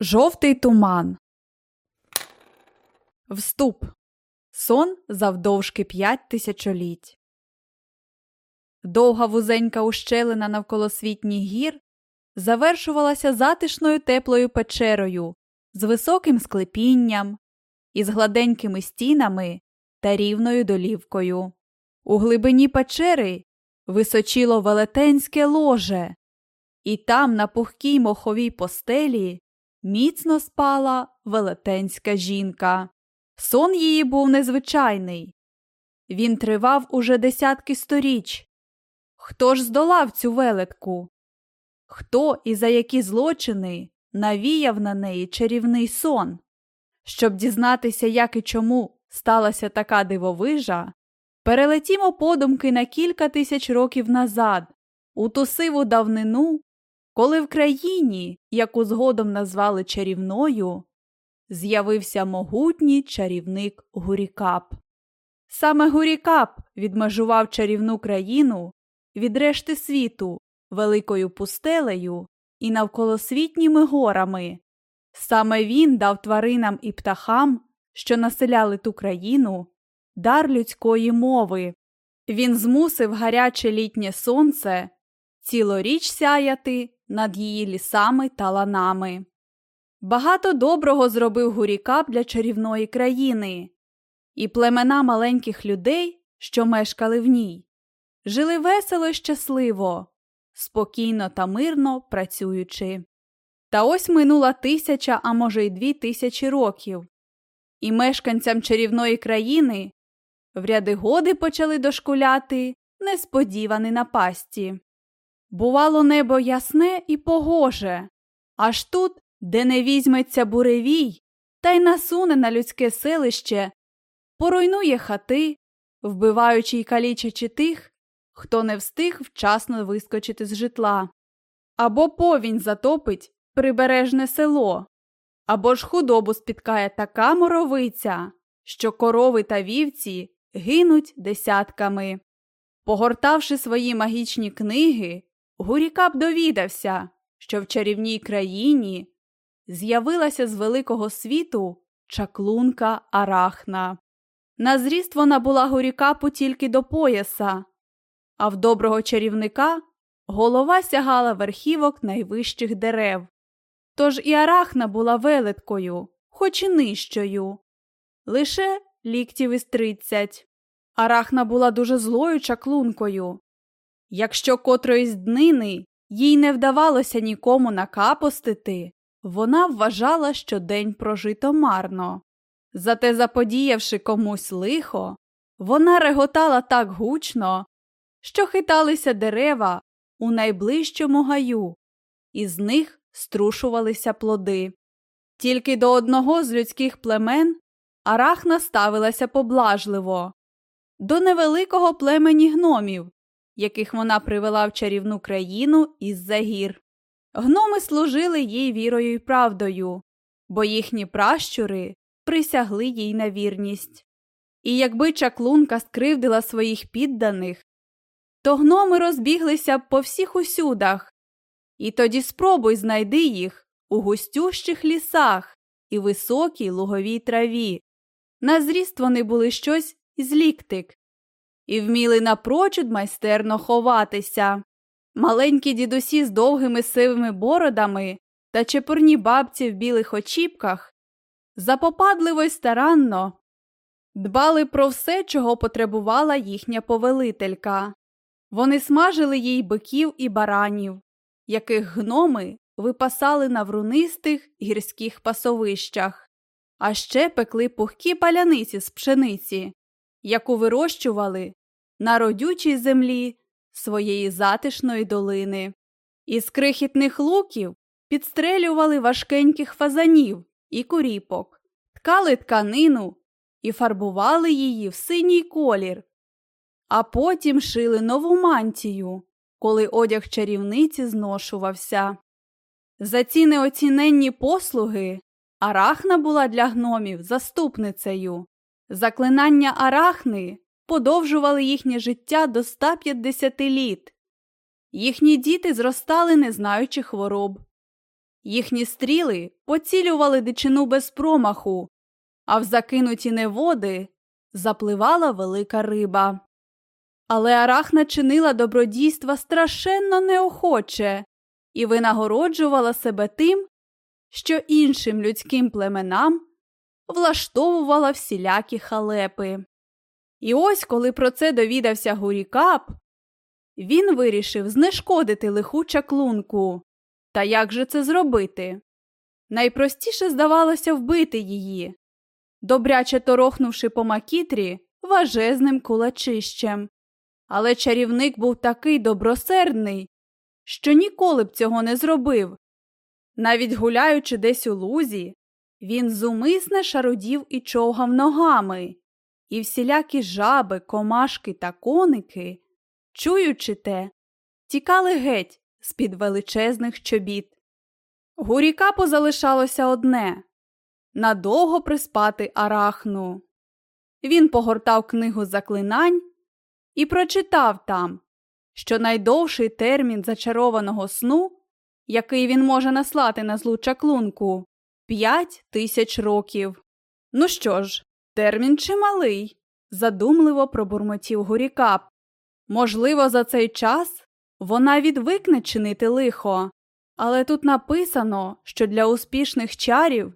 Жовтий туман. Вступ. Сон завдовжки п'ять тисячоліть. Довга вузенька ущелина навколо світніх гір завершувалася затишною теплою печерою з високим склепінням, із гладенькими стінами та рівною долівкою. У глибині печери височило велетенське ложе, і там, на пухкій моховій постелі, міцно спала велетенська жінка. Сон її був незвичайний. Він тривав уже десятки сторіч. Хто ж здолав цю велетку? Хто і за які злочини навіяв на неї чарівний сон? Щоб дізнатися, як і чому сталася така дивовижа, перелетімо подумки на кілька тисяч років назад, у ту сиву давнину, коли в країні, яку згодом назвали чарівною, з'явився могутній чарівник Гурікап. Саме Гурікап відмежував чарівну країну від решти світу великою пустелею і навколосвітніми горами. Саме він дав тваринам і птахам, що населяли ту країну, дар людської мови. Він змусив гаряче літнє сонце цілоріч сяяти над її лісами та ланами. Багато доброго зробив Гурікап для чарівної країни, і племена маленьких людей, що мешкали в ній, жили весело й щасливо, спокійно та мирно працюючи. Та ось минула тисяча, а може й дві тисячі років, і мешканцям чарівної країни в ряди годи почали дошкуляти несподівані напасті. Бувало, небо ясне і погоже, аж тут, де не візьметься буревій, та й насуне на людське селище, поруйнує хати, вбиваючи й калічачи тих, хто не встиг вчасно вискочити з житла, або повінь затопить прибережне село, або ж худобу спіткає така моровиця, що корови та вівці гинуть десятками. Погортавши свої магічні книги, Гурікап довідався, що в чарівній країні з'явилася з великого світу чаклунка Арахна. На зріст вона була Гурікапу тільки до пояса, а в доброго чарівника голова сягала верхівок найвищих дерев. Тож і Арахна була велеткою, хоч і нижчою, лише ліктів із тридцять. Арахна була дуже злою чаклункою. Якщо котроїсь днини їй не вдавалося нікому накапостити, вона вважала, що день прожито марно. Зате, заподіявши комусь лихо, вона реготала так гучно, що хиталися дерева у найближчому гаю, і з них струшувалися плоди. Тільки до одного з людських племен Арахна ставилася поблажливо, до невеликого племені гномів, яких вона привела в чарівну країну із за гір. Гноми служили їй вірою й правдою, бо їхні пращури присягли їй на вірність. І якби чаклунка скривдила своїх підданих, то гноми розбіглися б по всіх усюдах, і тоді спробуй знайди їх у густющих лісах і високій луговій траві. На зріст вони були щось із ліктик, і вміли напрочуд майстерно ховатися. Маленькі дідусі з довгими сивими бородами та чепурні бабці в білих очіпках запопадливо й старанно дбали про все, чого потребувала їхня повелителька. Вони смажили їй биків і баранів, яких гноми випасали на врунистих гірських пасовищах, а ще пекли пухкі паляниці з пшениці, яку вирощували на родючій землі своєї затишної долини. Із крихітних луків підстрелювали важкеньких фазанів і куріпок, ткали тканину і фарбували її в синій колір, а потім шили нову мантію, коли одяг чарівниці зношувався. За ці неоціненні послуги Арахна була для гномів заступницею. Заклинання арахни подовжували їхнє життя до 150 літ. Їхні діти зростали, не знаючи хвороб. Їхні стріли поцілювали дичину без промаху, а в закинуті неводи запливала велика риба. Але Арахна чинила добродійства страшенно неохоче і винагороджувала себе тим, що іншим людським племенам влаштовувала всілякі халепи. І ось, коли про це довідався Гурікап, він вирішив знешкодити лиху чаклунку. Та як же це зробити? Найпростіше здавалося вбити її, добряче торохнувши по макітрі важезним кулачищем. Але чарівник був такий добросердний, що ніколи б цього не зробив. Навіть гуляючи десь у лузі, він зумисне шарудів і човгав ногами, і всілякі жаби, комашки та коники, чуючи те, тікали геть з під величезних чобіт. Гурікапу залишалося одне надовго приспати арахну. Він погортав книгу заклинань і прочитав там, що найдовший термін зачарованого сну, який він може наслати на злу чаклунку, п'ять тисяч років. Ну що ж, термін чималий, задумливо пробурмотів Гурікап. Можливо, за цей час вона відвикне чинити лихо, але тут написано, що для успішних чарів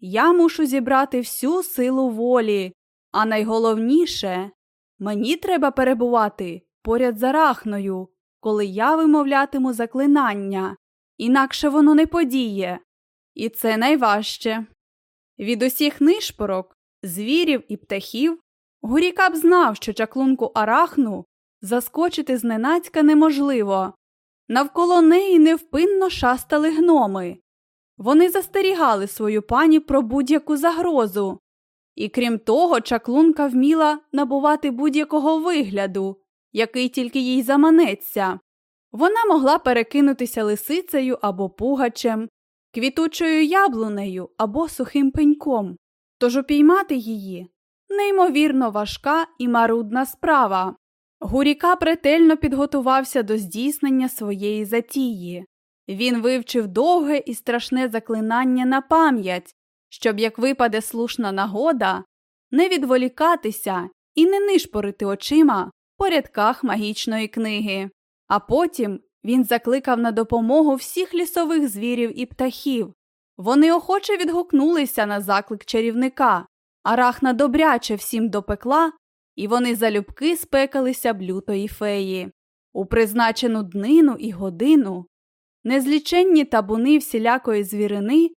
я мушу зібрати всю силу волі, а найголовніше мені треба перебувати поряд з арахною, коли я вимовлятиму заклинання, інакше воно не подіє. І це найважче. Від усіх нишпорок, звірів і птахів Гурікап знав, що чаклунку арахну заскочити зненацька неможливо. Навколо неї невпинно шастали гноми. Вони застерігали свою пані про будь-яку загрозу. І крім того, чаклунка вміла набувати будь-якого вигляду, який тільки їй заманеться. Вона могла перекинутися лисицею або пугачем, квітучою яблунею або сухим пеньком, тож упіймати її неймовірно важка і марудна справа. Гуріка претельно підготувався до здійснення своєї затії. Він вивчив довге і страшне заклинання на пам'ять, щоб, як випаде слушна нагода, не відволікатися і не нишпорити очима по рядках магічної книги. А потім він закликав на допомогу всіх лісових звірів і птахів. Вони охоче відгукнулися на заклик чарівника, арахна добряче всім допекла, і вони залюбки спекалися б лютої феї. У призначену днину і годину незліченні табуни всілякої звірини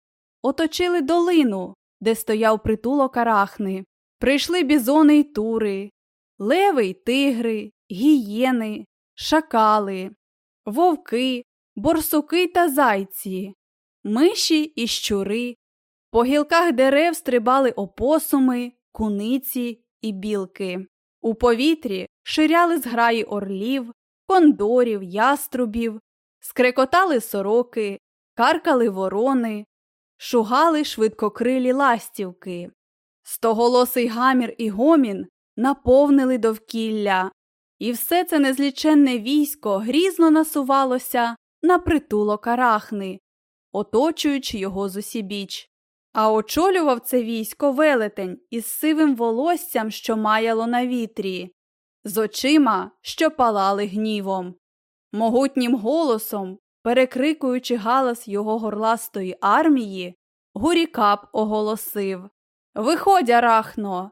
оточили долину, де стояв притулок арахни. Прийшли бізони й тури, леви й тигри, гієни, шакали, вовки, борсуки та зайці, миші і щури. По гілках дерев стрибали опосуми, куниці і білки. У повітрі ширяли зграї орлів, кондорів, яструбів, скрекотали сороки, каркали ворони, шугали швидкокрилі ластівки. Стоголосий гамір і гомін наповнили довкілля, і все це незліченне військо грізно насувалося на притулок арахни, оточуючи його зусібіч. А очолював це військо велетень із сивим волоссям, що маяло на вітрі, з очима, що палали гнівом. Могутнім голосом, перекрикуючи галас його горластої армії, Гурікап оголосив Виходь, арахно!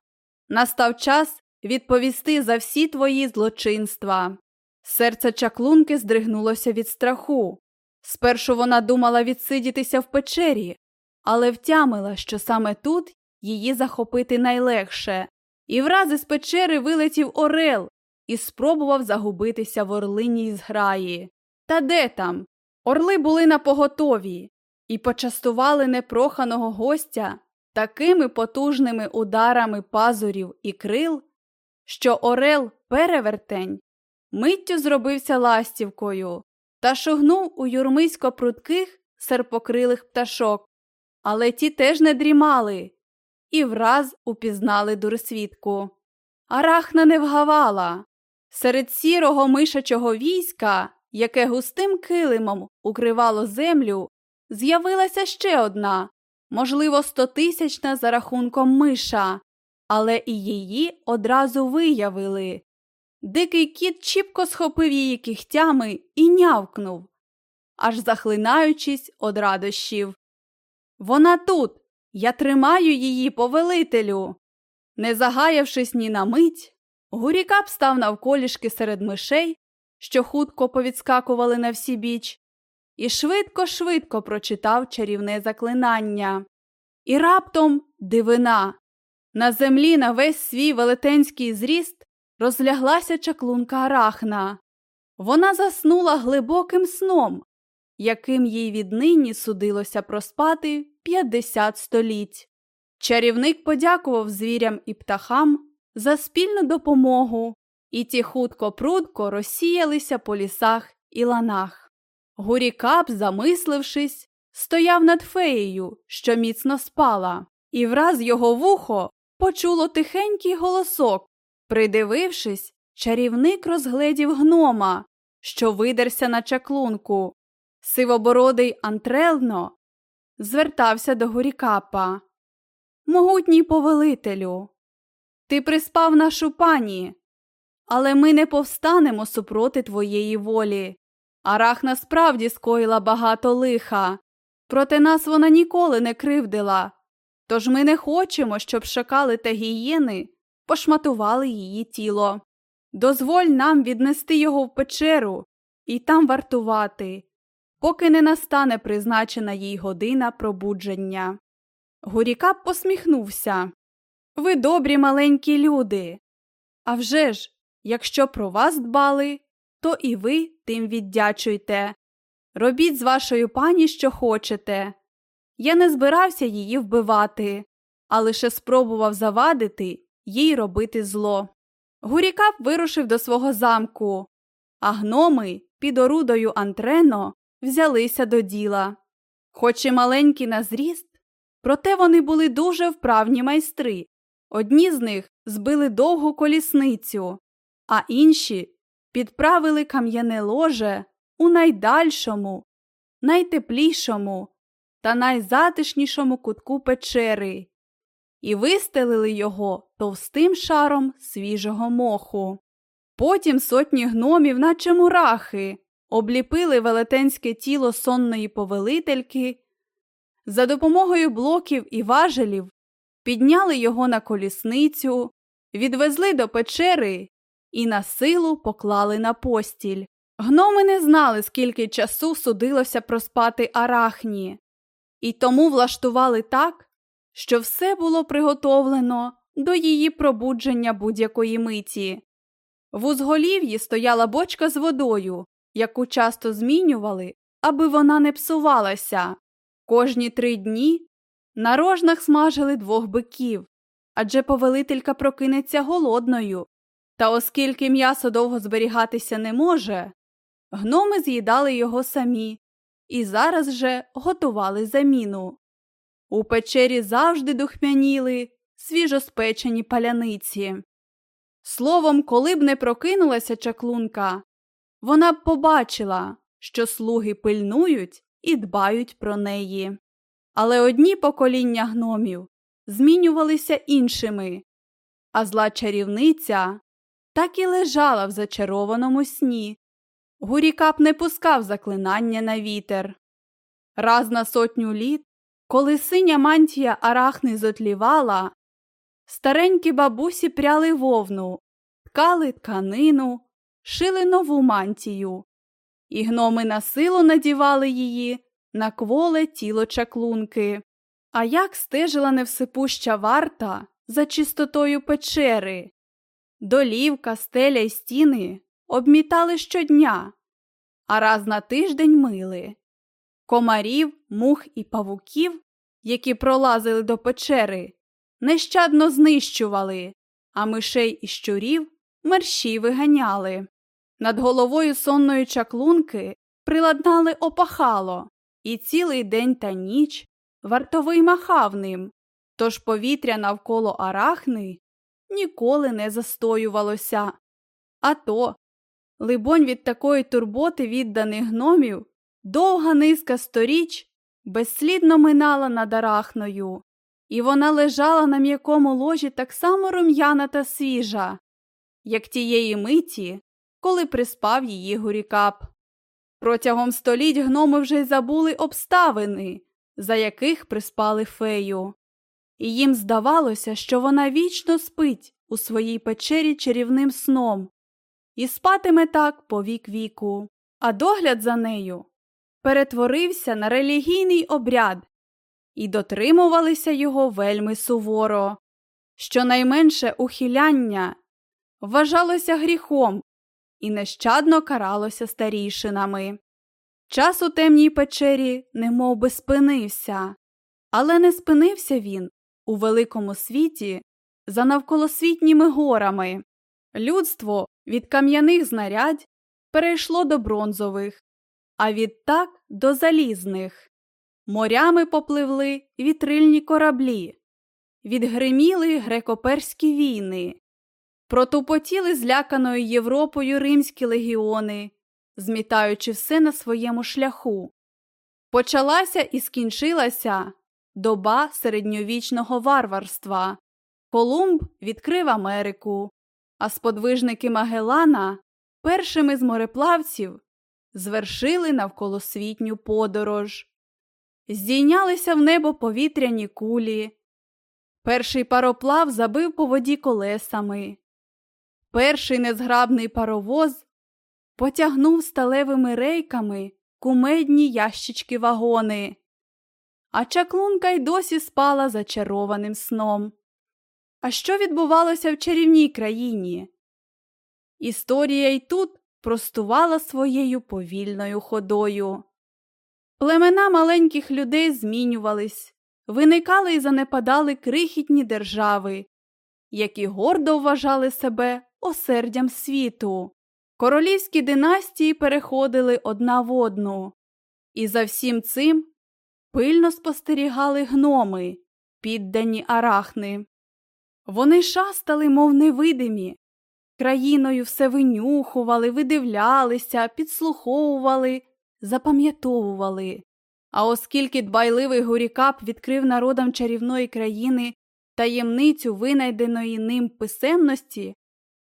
Настав час відповісти за всі твої злочинства. Серце чаклунки здригнулося від страху. Спершу вона думала відсидітися в печері, але втямила, що саме тут її захопити найлегше, і враз із печери вилетів Орел і спробував загубитися в орлиній зграї. Та де там? Орли були на поготові і почастували непроханого гостя такими потужними ударами пазурів і крил, що Орел перевертень миттю зробився ластівкою та шугнув у юрмисько прудких серпокрилих пташок, але ті теж не дрімали і враз упізнали дурсвідку. Арахна не вгавала. Серед сірого мишачого війська, яке густим килимом укривало землю, з'явилася ще одна, можливо, стотисячна за рахунком миша, але і її одразу виявили. Дикий кіт чіпко схопив її кігтями і нявкнув, аж захлинаючись од радощів. Вона тут, я тримаю її, повелителю. Не загаявшись ні на мить, Гурікап став навколішки серед мишей, що хутко повідскакували на всі біч, і швидко-швидко прочитав чарівне заклинання. І раптом дивина. На землі на весь свій велетенський зріст розляглася чаклунка арахна. Вона заснула глибоким сном, яким їй віднині судилося проспати 50 століть. Чарівник подякував звірям і птахам за спільну допомогу, і ті хутко прудко розсіялися по лісах і ланах. Гурікап, замислившись, стояв над феєю, що міцно спала, і враз його вухо почуло тихенький голосок. Придивившись, чарівник розгледів гнома, що видерся на чаклунку. Сивобородий Антрелно звертався до Гурікапа. Могутній повелителю, ти приспав нашу пані, але ми не повстанемо супроти твоєї волі. Арах насправді скоїла багато лиха, проти нас вона ніколи не кривдила. Тож ми не хочемо, щоб шакали та гієни пошматували її тіло. Дозволь нам віднести його в печеру і там вартувати, поки не настане призначена їй година пробудження. Гурікап посміхнувся. Ви добрі маленькі люди. А вже ж, якщо про вас дбали, то і ви тим віддячуйте. Робіть з вашою пані, що хочете. Я не збирався її вбивати, а лише спробував завадити їй робити зло. Гурікап вирушив до свого замку, а гноми під орудою Антрено взялися до діла. Хоч і маленькі на зріст, проте вони були дуже вправні майстри. Одні з них збили довгу колісницю, а інші підправили кам'яне ложе у найдальшому, найтеплішому та найзатишнішому кутку печери і вистелили його товстим шаром свіжого моху. Потім сотні гномів, наче мурахи, обліпили велетенське тіло сонної повелительки, за допомогою блоків і важелів підняли його на колісницю, відвезли до печери і на силу поклали на постіль. Гноми не знали, скільки часу судилося проспати арахні, і тому влаштували так, що все було приготовлено до її пробудження будь-якої миті. В узголів'ї стояла бочка з водою, яку часто змінювали, аби вона не псувалася. Кожні три дні на рожнах смажили двох биків, адже повелителька прокинеться голодною. Та оскільки м'ясо довго зберігатися не може, гноми з'їдали його самі і зараз же готували заміну. У печері завжди духмяніли свіжоспечені паляниці. Словом, коли б не прокинулася чаклунка, вона б побачила, що слуги пильнують і дбають про неї. Але одні покоління гномів змінювалися іншими, а зла чарівниця так і лежала в зачарованому сні. Гурікап не пускав заклинання на вітер. Раз на сотню літ коли синя мантія арахни зотлівала, старенькі бабусі пряли вовну, ткали тканину, шили нову мантію, і гноми на силу надівали її на кволе тіло чаклунки. А як стежила невсипуща варта за чистотою печери, долівка, стеля й стіни обмітали щодня, а раз на тиждень мили комарів, мух і павуків, які пролазили до печери, нещадно знищували, а мишей і щурів мерщі виганяли. Над головою сонної чаклунки приладнали опахало, і цілий день та ніч вартовий махав ним, тож повітря навколо арахни ніколи не застоювалося. А то, либонь, від такої турботи відданих гномів Довга низка сторіч безслідно минала над арахною, і вона лежала на м'якому ложі так само рум'яна та свіжа, як тієї миті, коли приспав її гурікап. Протягом століть гноми вже й забули обставини, за яких приспали фею, і їм здавалося, що вона вічно спить у своїй печері чарівним сном і спатиме так по вік віку, а догляд за нею перетворився на релігійний обряд, і дотримувалися його вельми суворо. Щонайменше ухиляння вважалося гріхом і нещадно каралося старішинами. Час у темній печері немов би спинився, але не спинився він у великому світі за навколосвітніми горами. Людство від кам'яних знарядь перейшло до бронзових, а відтак до залізних. Морями попливли вітрильні кораблі, відгриміли греко-перські війни, протупотіли зляканою Європою римські легіони, змітаючи все на своєму шляху. Почалася і скінчилася доба середньовічного варварства. Колумб відкрив Америку, а сподвижники Магелана, першими з мореплавців, звершили навколосвітню подорож. Здійнялися в небо повітряні кулі. Перший пароплав забив по воді колесами. Перший незграбний паровоз потягнув сталевими рейками кумедні ящички вагони, а чаклунка й досі спала зачарованим сном. А що відбувалося в чарівній країні? Історія й тут простувала своєю повільною ходою. Племена маленьких людей змінювались, виникали і занепадали крихітні держави, які гордо вважали себе осердям світу. Королівські династії переходили одна в одну, і за всім цим пильно спостерігали гноми, піддані арахни. Вони шастали, мов невидимі, країною все винюхували, видивлялися, підслуховували, запам'ятовували. А оскільки дбайливий Гурікап відкрив народам чарівної країни таємницю винайденої ним писемності,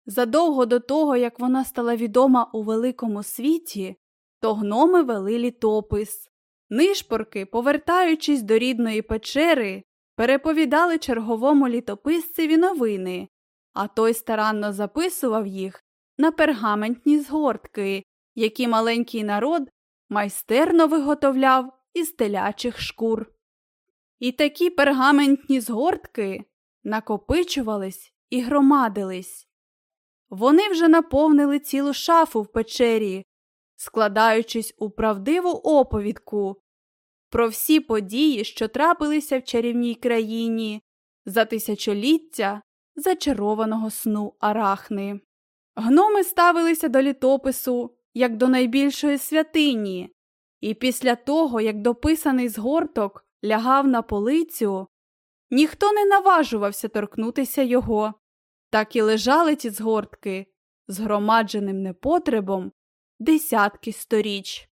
задовго до того, як вона стала відома у великому світі, то гноми вели літопис. Нишпорки, повертаючись до рідної печери, переповідали черговому літописцеві новини, а той старанно записував їх на пергаментні згортки, які маленький народ майстерно виготовляв із телячих шкур. І такі пергаментні згортки накопичувались і громадились. Вони вже наповнили цілу шафу в печері, складаючись у правдиву оповідку про всі події, що трапилися в чарівній країні за тисячоліття зачарованого сну арахни. Гноми ставилися до літопису як до найбільшої святині, і після того, як дописаний згорток лягав на полицю, ніхто не наважувався торкнутися його, так і лежали ті згортки, згромадженим непотребом десятки сторіч.